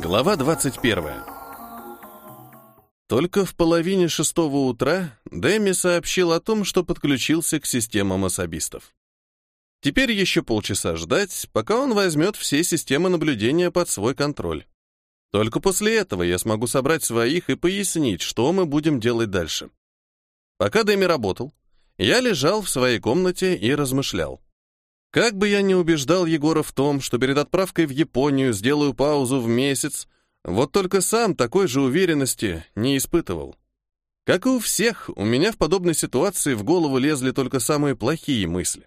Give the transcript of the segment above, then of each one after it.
Глава 21. Только в половине шестого утра Дэми сообщил о том, что подключился к системам особистов. Теперь еще полчаса ждать, пока он возьмет все системы наблюдения под свой контроль. Только после этого я смогу собрать своих и пояснить, что мы будем делать дальше. Пока Дэми работал, я лежал в своей комнате и размышлял. Как бы я ни убеждал Егора в том, что перед отправкой в Японию сделаю паузу в месяц, вот только сам такой же уверенности не испытывал. Как и у всех, у меня в подобной ситуации в голову лезли только самые плохие мысли.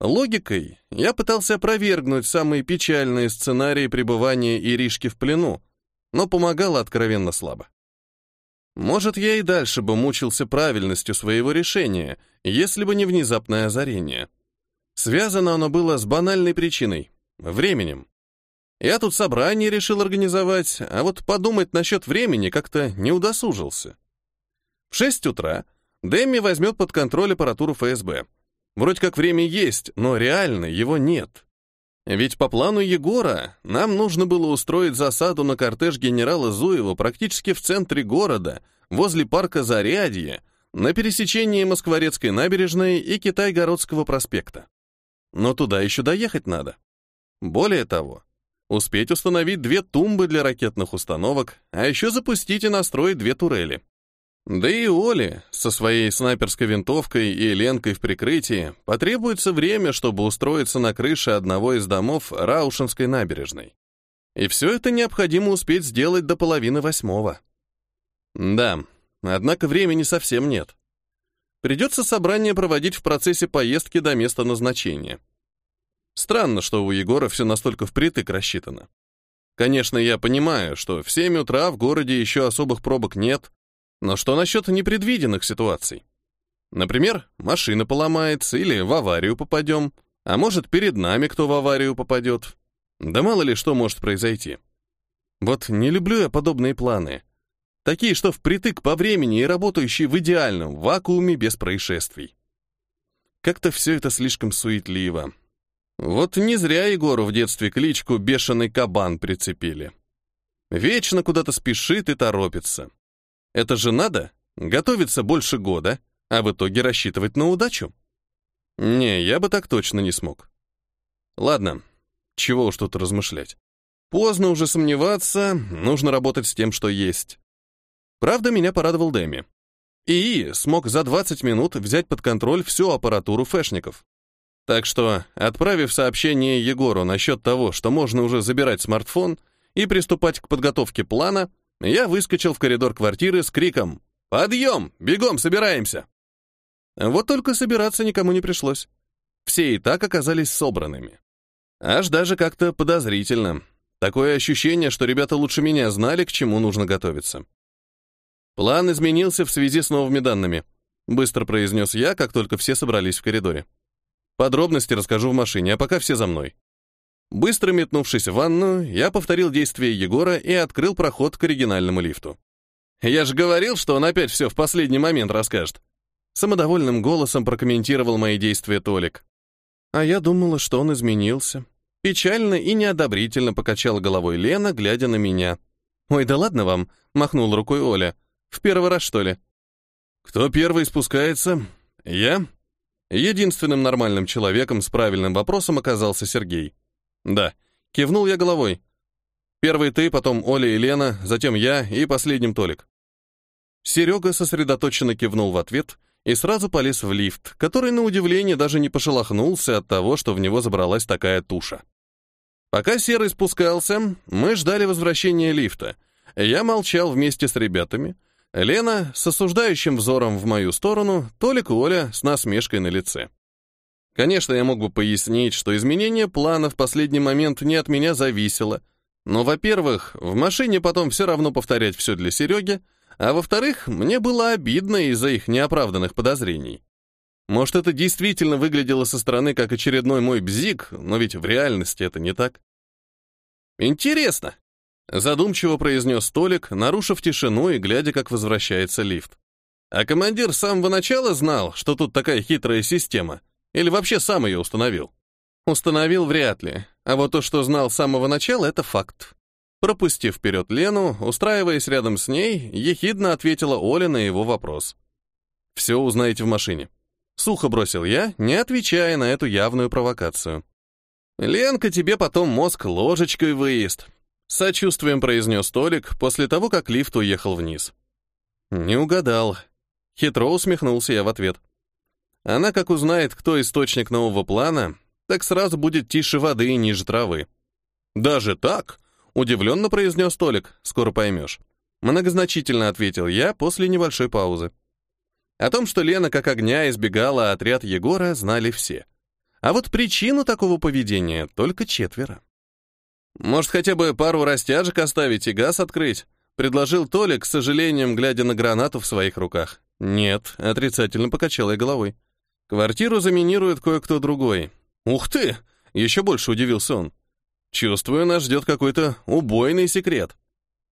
Логикой я пытался опровергнуть самые печальные сценарии пребывания Иришки в плену, но помогало откровенно слабо. Может, я и дальше бы мучился правильностью своего решения, если бы не внезапное озарение — Связано оно было с банальной причиной — временем. Я тут собрание решил организовать, а вот подумать насчет времени как-то не удосужился. В 6 утра Дэмми возьмет под контроль аппаратуру ФСБ. Вроде как время есть, но реально его нет. Ведь по плану Егора нам нужно было устроить засаду на кортеж генерала Зуева практически в центре города, возле парка Зарядье, на пересечении Москворецкой набережной и Китайгородского проспекта. Но туда еще доехать надо. Более того, успеть установить две тумбы для ракетных установок, а еще запустить и настроить две турели. Да и Оле со своей снайперской винтовкой и ленкой в прикрытии потребуется время, чтобы устроиться на крыше одного из домов Раушинской набережной. И все это необходимо успеть сделать до половины восьмого. Да, однако времени совсем нет. Придется собрание проводить в процессе поездки до места назначения. Странно, что у Егора все настолько впритык рассчитано. Конечно, я понимаю, что в 7 утра в городе еще особых пробок нет, но что насчет непредвиденных ситуаций? Например, машина поломается или в аварию попадем, а может, перед нами кто в аварию попадет. Да мало ли что может произойти. Вот не люблю я подобные планы. Такие, что впритык по времени и работающие в идеальном вакууме без происшествий. Как-то все это слишком суетливо. Вот не зря Егору в детстве кличку «бешеный кабан» прицепили. Вечно куда-то спешит и торопится. Это же надо готовиться больше года, а в итоге рассчитывать на удачу. Не, я бы так точно не смог. Ладно, чего уж тут размышлять. Поздно уже сомневаться, нужно работать с тем, что есть. Правда, меня порадовал Дэми. ИИ смог за 20 минут взять под контроль всю аппаратуру фэшников. Так что, отправив сообщение Егору насчет того, что можно уже забирать смартфон и приступать к подготовке плана, я выскочил в коридор квартиры с криком «Подъем! Бегом, собираемся!» Вот только собираться никому не пришлось. Все и так оказались собранными. Аж даже как-то подозрительно. Такое ощущение, что ребята лучше меня знали, к чему нужно готовиться. План изменился в связи с новыми данными, быстро произнес я, как только все собрались в коридоре. Подробности расскажу в машине, а пока все за мной. Быстро метнувшись в ванну, я повторил действия Егора и открыл проход к оригинальному лифту. «Я же говорил, что он опять все в последний момент расскажет». Самодовольным голосом прокомментировал мои действия Толик. А я думала, что он изменился. Печально и неодобрительно покачала головой Лена, глядя на меня. «Ой, да ладно вам», — махнул рукой Оля. В первый раз, что ли? Кто первый спускается? Я? Единственным нормальным человеком с правильным вопросом оказался Сергей. Да, кивнул я головой. Первый ты, потом Оля и Лена, затем я и последним Толик. Серега сосредоточенно кивнул в ответ и сразу полез в лифт, который, на удивление, даже не пошелохнулся от того, что в него забралась такая туша. Пока Серый спускался, мы ждали возвращения лифта. Я молчал вместе с ребятами, Лена с осуждающим взором в мою сторону, Толик и Оля с насмешкой на лице. Конечно, я мог бы пояснить, что изменение плана в последний момент не от меня зависело, но, во-первых, в машине потом все равно повторять все для Сереги, а во-вторых, мне было обидно из-за их неоправданных подозрений. Может, это действительно выглядело со стороны как очередной мой бзик, но ведь в реальности это не так. Интересно, Задумчиво произнес столик, нарушив тишину и глядя, как возвращается лифт. А командир с самого начала знал, что тут такая хитрая система? Или вообще сам ее установил? Установил вряд ли. А вот то, что знал с самого начала, это факт. Пропустив вперед Лену, устраиваясь рядом с ней, ехидно ответила Оля на его вопрос. «Все узнаете в машине». Сухо бросил я, не отвечая на эту явную провокацию. «Ленка тебе потом мозг ложечкой выест», — сочувствием произнес Толик после того, как лифт уехал вниз. «Не угадал». Хитро усмехнулся я в ответ. Она, как узнает, кто источник нового плана, так сразу будет тише воды и ниже травы. «Даже так?» — удивленно произнес Толик. «Скоро поймешь». Многозначительно ответил я после небольшой паузы. О том, что Лена как огня избегала отряд Егора, знали все. А вот причину такого поведения только четверо. «Может, хотя бы пару растяжек оставить и газ открыть?» — предложил Толик, с сожалением глядя на гранату в своих руках. «Нет», — отрицательно покачал я головой. «Квартиру заминирует кое-кто другой». «Ух ты!» — еще больше удивился он. «Чувствую, нас ждет какой-то убойный секрет.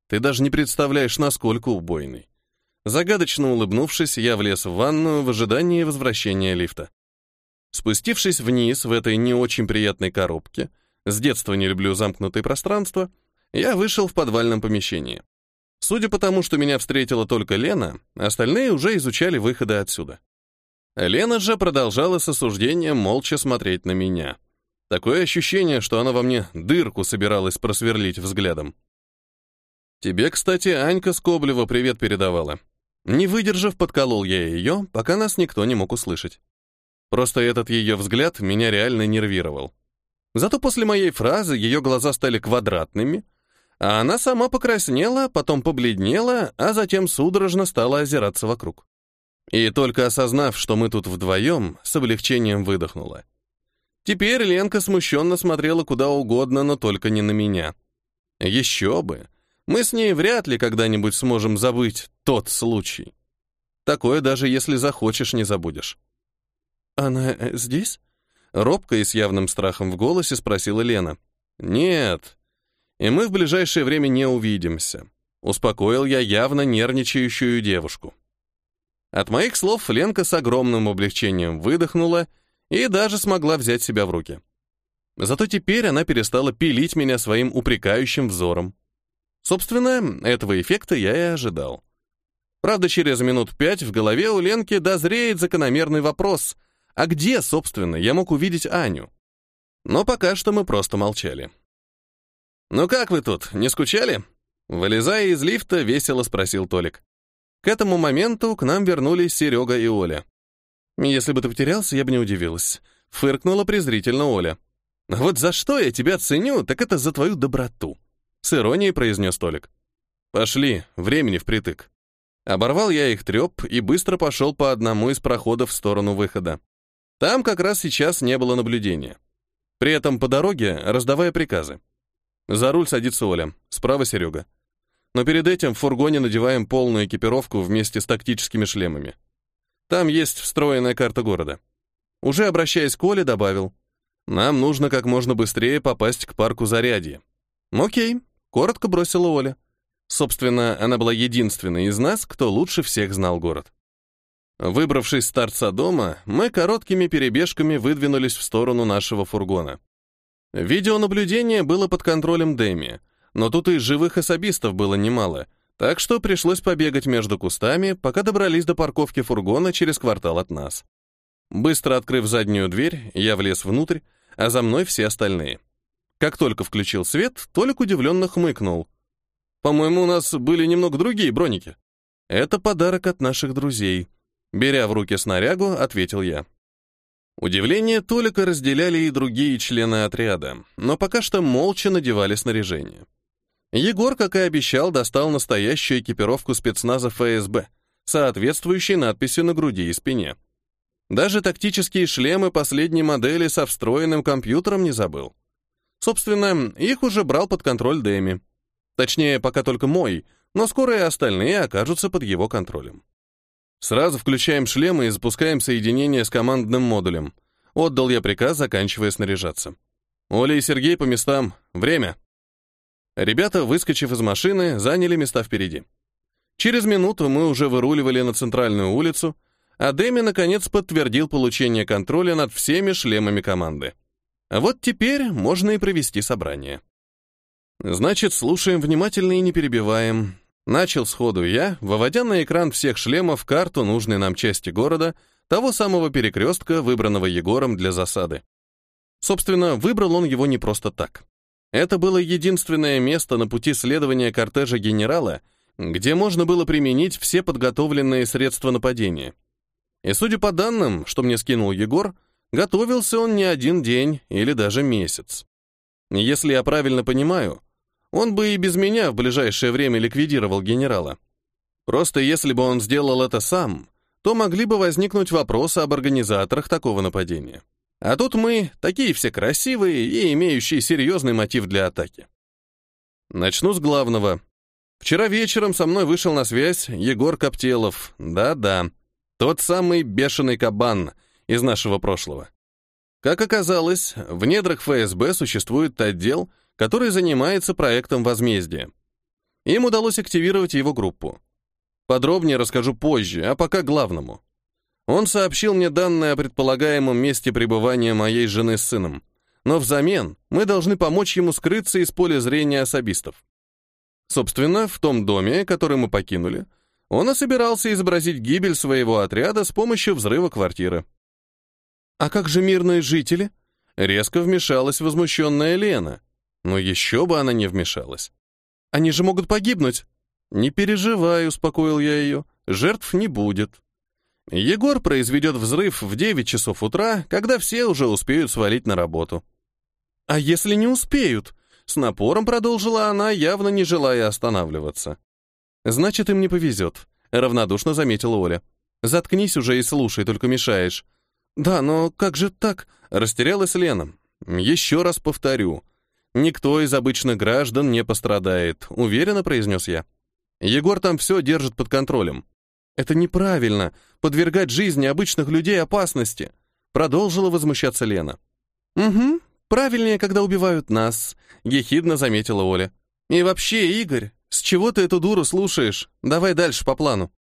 Ты даже не представляешь, насколько убойный». Загадочно улыбнувшись, я влез в ванную в ожидании возвращения лифта. Спустившись вниз в этой не очень приятной коробке, с детства не люблю замкнутые пространства, я вышел в подвальном помещении. Судя по тому, что меня встретила только Лена, остальные уже изучали выходы отсюда. Лена же продолжала с осуждением молча смотреть на меня. Такое ощущение, что она во мне дырку собиралась просверлить взглядом. Тебе, кстати, Анька Скоблева привет передавала. Не выдержав, подколол я ее, пока нас никто не мог услышать. Просто этот ее взгляд меня реально нервировал. Зато после моей фразы ее глаза стали квадратными, а она сама покраснела, потом побледнела, а затем судорожно стала озираться вокруг. И только осознав, что мы тут вдвоем, с облегчением выдохнула. Теперь Ленка смущенно смотрела куда угодно, но только не на меня. Еще бы! Мы с ней вряд ли когда-нибудь сможем забыть тот случай. Такое даже если захочешь, не забудешь. «Она э, здесь?» Робко и с явным страхом в голосе спросила Лена. «Нет. И мы в ближайшее время не увидимся», — успокоил я явно нервничающую девушку. От моих слов Ленка с огромным облегчением выдохнула и даже смогла взять себя в руки. Зато теперь она перестала пилить меня своим упрекающим взором. Собственно, этого эффекта я и ожидал. Правда, через минут пять в голове у Ленки дозреет закономерный вопрос — а где, собственно, я мог увидеть Аню? Но пока что мы просто молчали. «Ну как вы тут, не скучали?» Вылезая из лифта, весело спросил Толик. К этому моменту к нам вернулись Серега и Оля. «Если бы ты потерялся, я бы не удивилась», — фыркнула презрительно Оля. «Вот за что я тебя ценю, так это за твою доброту», — с иронией произнес Толик. «Пошли, времени впритык». Оборвал я их треп и быстро пошел по одному из проходов в сторону выхода. Там как раз сейчас не было наблюдения. При этом по дороге раздавая приказы. За руль садится Оля, справа Серега. Но перед этим в фургоне надеваем полную экипировку вместе с тактическими шлемами. Там есть встроенная карта города. Уже обращаясь к Оле, добавил, «Нам нужно как можно быстрее попасть к парку Зарядье». «Окей», — коротко бросила Оля. Собственно, она была единственной из нас, кто лучше всех знал город. Выбравшись с торца дома, мы короткими перебежками выдвинулись в сторону нашего фургона. Видеонаблюдение было под контролем Дэми, но тут и живых особистов было немало, так что пришлось побегать между кустами, пока добрались до парковки фургона через квартал от нас. Быстро открыв заднюю дверь, я влез внутрь, а за мной все остальные. Как только включил свет, Толик удивленно хмыкнул. «По-моему, у нас были немного другие броники». «Это подарок от наших друзей», Беря в руки снарягу, ответил я. Удивление Толика разделяли и другие члены отряда, но пока что молча надевали снаряжение. Егор, как и обещал, достал настоящую экипировку спецназа ФСБ, соответствующей надписью на груди и спине. Даже тактические шлемы последней модели со встроенным компьютером не забыл. Собственно, их уже брал под контроль Дэми. Точнее, пока только мой, но скоро и остальные окажутся под его контролем. Сразу включаем шлемы и запускаем соединение с командным модулем. Отдал я приказ, заканчивая снаряжаться. Оля и Сергей по местам. Время. Ребята, выскочив из машины, заняли места впереди. Через минуту мы уже выруливали на центральную улицу, а Дэми, наконец, подтвердил получение контроля над всеми шлемами команды. Вот теперь можно и провести собрание. Значит, слушаем внимательно и не перебиваем. Начал сходу я, выводя на экран всех шлемов карту нужной нам части города, того самого перекрестка, выбранного Егором для засады. Собственно, выбрал он его не просто так. Это было единственное место на пути следования кортежа генерала, где можно было применить все подготовленные средства нападения. И судя по данным, что мне скинул Егор, готовился он не один день или даже месяц. Если я правильно понимаю, он бы и без меня в ближайшее время ликвидировал генерала. Просто если бы он сделал это сам, то могли бы возникнуть вопросы об организаторах такого нападения. А тут мы, такие все красивые и имеющие серьезный мотив для атаки. Начну с главного. Вчера вечером со мной вышел на связь Егор Коптелов. Да-да, тот самый бешеный кабан из нашего прошлого. Как оказалось, в недрах ФСБ существует отдел, который занимается проектом возмездия. Им удалось активировать его группу. Подробнее расскажу позже, а пока главному. Он сообщил мне данные о предполагаемом месте пребывания моей жены с сыном, но взамен мы должны помочь ему скрыться из поля зрения особистов. Собственно, в том доме, который мы покинули, он и собирался изобразить гибель своего отряда с помощью взрыва квартиры. «А как же мирные жители?» Резко вмешалась возмущенная Лена. Но еще бы она не вмешалась. «Они же могут погибнуть!» «Не переживай», — успокоил я ее, — «жертв не будет». Егор произведет взрыв в 9 часов утра, когда все уже успеют свалить на работу. «А если не успеют?» — с напором продолжила она, явно не желая останавливаться. «Значит, им не повезет», — равнодушно заметила Оля. «Заткнись уже и слушай, только мешаешь». «Да, но как же так?» — растерялась Лена. «Еще раз повторю. Никто из обычных граждан не пострадает», — уверенно произнес я. «Егор там все держит под контролем». «Это неправильно, подвергать жизни обычных людей опасности», — продолжила возмущаться Лена. «Угу, правильнее, когда убивают нас», — ехидно заметила Оля. «И вообще, Игорь, с чего ты эту дуру слушаешь? Давай дальше по плану».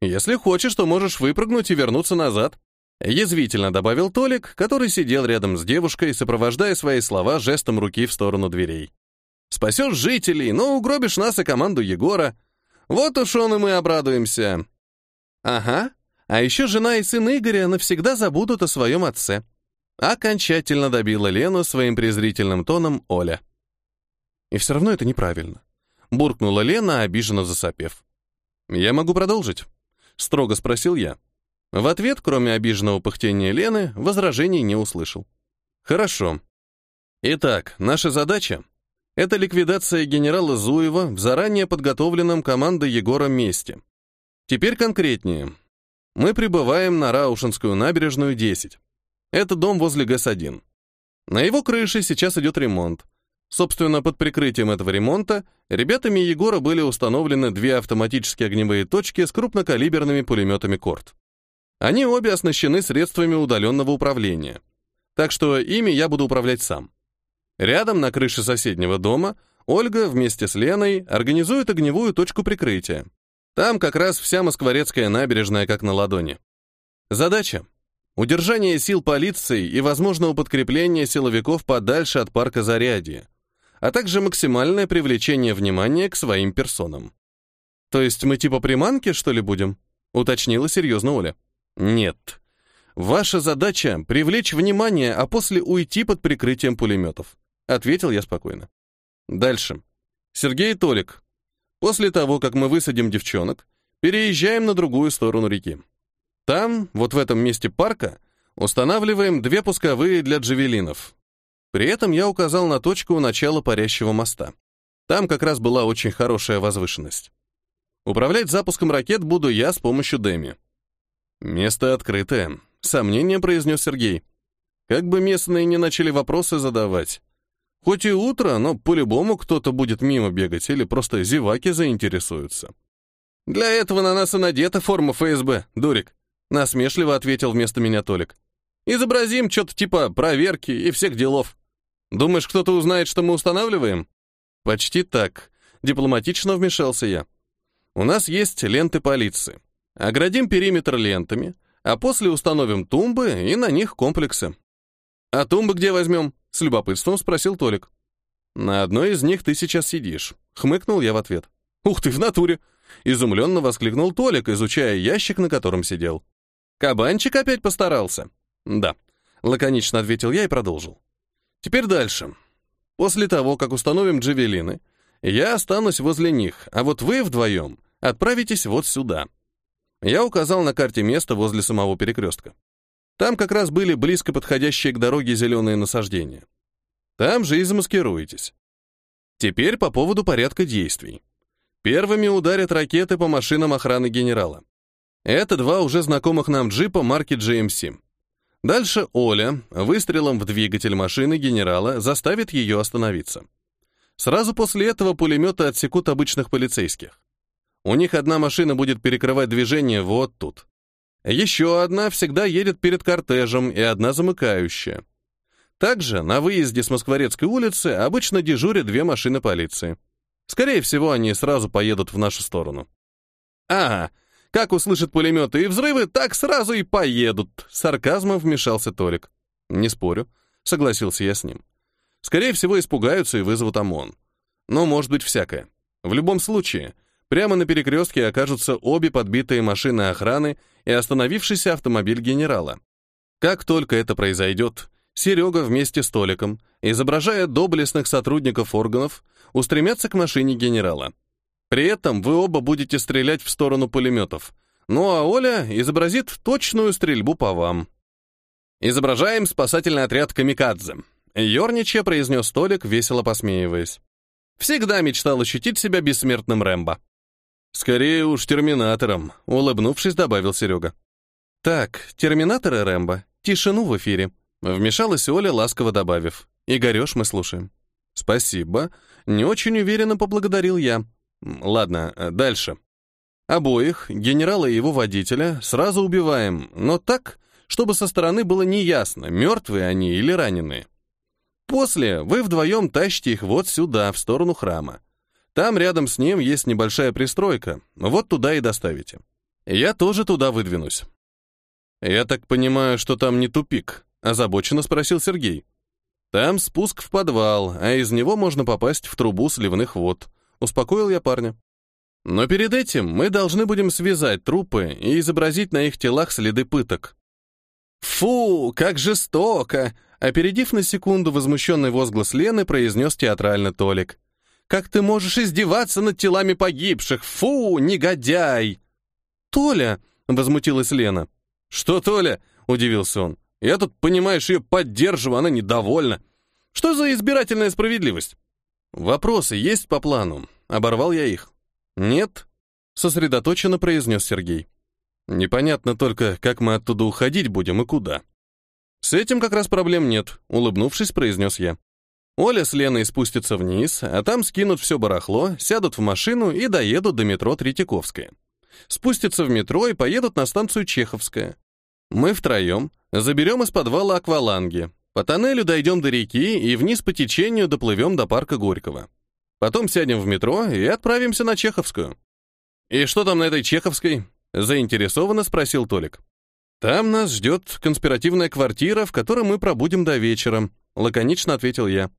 «Если хочешь, то можешь выпрыгнуть и вернуться назад», Язвительно добавил Толик, который сидел рядом с девушкой, сопровождая свои слова жестом руки в сторону дверей. «Спасешь жителей, но угробишь нас и команду Егора. Вот уж он и мы обрадуемся». «Ага, а еще жена и сын Игоря навсегда забудут о своем отце». Окончательно добила Лену своим презрительным тоном Оля. «И все равно это неправильно», — буркнула Лена, обиженно засопев. «Я могу продолжить?» — строго спросил я. В ответ, кроме обиженного пыхтения Лены, возражений не услышал. Хорошо. Итак, наша задача — это ликвидация генерала Зуева в заранее подготовленном командой Егора месте. Теперь конкретнее. Мы прибываем на Раушинскую набережную 10. Это дом возле ГЭС-1. На его крыше сейчас идет ремонт. Собственно, под прикрытием этого ремонта ребятами Егора были установлены две автоматические огневые точки с крупнокалиберными пулеметами «Корт». Они обе оснащены средствами удаленного управления. Так что ими я буду управлять сам. Рядом, на крыше соседнего дома, Ольга вместе с Леной организует огневую точку прикрытия. Там как раз вся Москворецкая набережная как на ладони. Задача — удержание сил полиции и возможного подкрепления силовиков подальше от парка Зарядье, а также максимальное привлечение внимания к своим персонам. «То есть мы типа приманки, что ли, будем?» — уточнила серьезно Оля. Нет. Ваша задача — привлечь внимание, а после уйти под прикрытием пулеметов. Ответил я спокойно. Дальше. Сергей Толик. После того, как мы высадим девчонок, переезжаем на другую сторону реки. Там, вот в этом месте парка, устанавливаем две пусковые для джавелинов. При этом я указал на точку начала парящего моста. Там как раз была очень хорошая возвышенность. Управлять запуском ракет буду я с помощью Деми. «Место открытое», — сомнением произнес Сергей. «Как бы местные не начали вопросы задавать. Хоть и утро, но по-любому кто-то будет мимо бегать или просто зеваки заинтересуются». «Для этого на нас и надета форма ФСБ, дурик», — насмешливо ответил вместо меня Толик. «Изобразим что-то типа проверки и всех делов. Думаешь, кто-то узнает, что мы устанавливаем?» «Почти так», — дипломатично вмешался я. «У нас есть ленты полиции. Оградим периметр лентами, а после установим тумбы и на них комплексы. «А тумбы где возьмем?» — с любопытством спросил Толик. На одной из них ты сейчас сидишь», — хмыкнул я в ответ. «Ух ты, в натуре!» — изумленно воскликнул Толик, изучая ящик, на котором сидел. «Кабанчик опять постарался?» «Да», — лаконично ответил я и продолжил. «Теперь дальше. После того, как установим джавелины, я останусь возле них, а вот вы вдвоем отправитесь вот сюда». Я указал на карте место возле самого перекрестка. Там как раз были близко подходящие к дороге зеленые насаждения. Там же и замаскируетесь. Теперь по поводу порядка действий. Первыми ударят ракеты по машинам охраны генерала. Это два уже знакомых нам джипа марки GMC. Дальше Оля выстрелом в двигатель машины генерала заставит ее остановиться. Сразу после этого пулеметы отсекут обычных полицейских. У них одна машина будет перекрывать движение вот тут. Еще одна всегда едет перед кортежем и одна замыкающая. Также на выезде с Москворецкой улицы обычно дежурят две машины полиции. Скорее всего, они сразу поедут в нашу сторону. Ага, как услышат пулеметы и взрывы, так сразу и поедут. Сарказмом вмешался Толик. Не спорю, согласился я с ним. Скорее всего, испугаются и вызовут ОМОН. Но может быть всякое. В любом случае, Прямо на перекрестке окажутся обе подбитые машины охраны и остановившийся автомобиль генерала. Как только это произойдет, Серега вместе с Толиком, изображая доблестных сотрудников органов, устремятся к машине генерала. При этом вы оба будете стрелять в сторону пулеметов, ну а Оля изобразит точную стрельбу по вам. «Изображаем спасательный отряд «Камикадзе», — Ёрничья произнес Толик, весело посмеиваясь. Всегда мечтал ощутить себя бессмертным Рэмбо. «Скорее уж терминатором», — улыбнувшись, добавил Серега. «Так, терминаторы Рэмбо, тишину в эфире», — вмешалась Оля, ласково добавив. «Игорёш, мы слушаем». «Спасибо», — не очень уверенно поблагодарил я. «Ладно, э, дальше». Обоих, генерала и его водителя, сразу убиваем, но так, чтобы со стороны было неясно, мертвые они или раненые. После вы вдвоем тащите их вот сюда, в сторону храма. Там рядом с ним есть небольшая пристройка, вот туда и доставите. Я тоже туда выдвинусь. Я так понимаю, что там не тупик, озабоченно спросил Сергей. Там спуск в подвал, а из него можно попасть в трубу сливных вод. Успокоил я парня. Но перед этим мы должны будем связать трупы и изобразить на их телах следы пыток. «Фу, как жестоко!» Опередив на секунду возмущенный возглас Лены, произнес театрально Толик. Как ты можешь издеваться над телами погибших? Фу, негодяй!» «Толя!» — возмутилась Лена. «Что, Толя?» — удивился он. «Я тут, понимаешь, ее поддерживаю, она недовольна. Что за избирательная справедливость?» «Вопросы есть по плану?» — оборвал я их. «Нет?» — сосредоточенно произнес Сергей. «Непонятно только, как мы оттуда уходить будем и куда». «С этим как раз проблем нет», — улыбнувшись, произнес я. Оля с Леной спустятся вниз, а там скинут все барахло, сядут в машину и доедут до метро Третьяковская. Спустятся в метро и поедут на станцию Чеховская. Мы втроем заберем из подвала акваланги, по тоннелю дойдем до реки и вниз по течению доплывем до парка Горького. Потом сядем в метро и отправимся на Чеховскую. «И что там на этой Чеховской?» — заинтересованно спросил Толик. «Там нас ждет конспиративная квартира, в которой мы пробудем до вечера», — лаконично ответил я.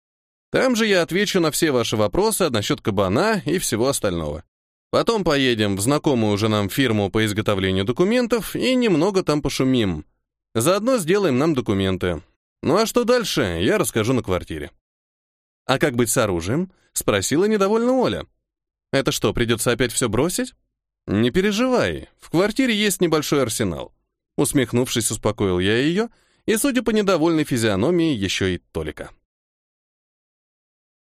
Там же я отвечу на все ваши вопросы насчет кабана и всего остального. Потом поедем в знакомую уже нам фирму по изготовлению документов и немного там пошумим. Заодно сделаем нам документы. Ну а что дальше, я расскажу на квартире. А как быть с оружием? Спросила недовольно Оля. Это что, придется опять все бросить? Не переживай, в квартире есть небольшой арсенал. Усмехнувшись, успокоил я ее, и, судя по недовольной физиономии, еще и Толика.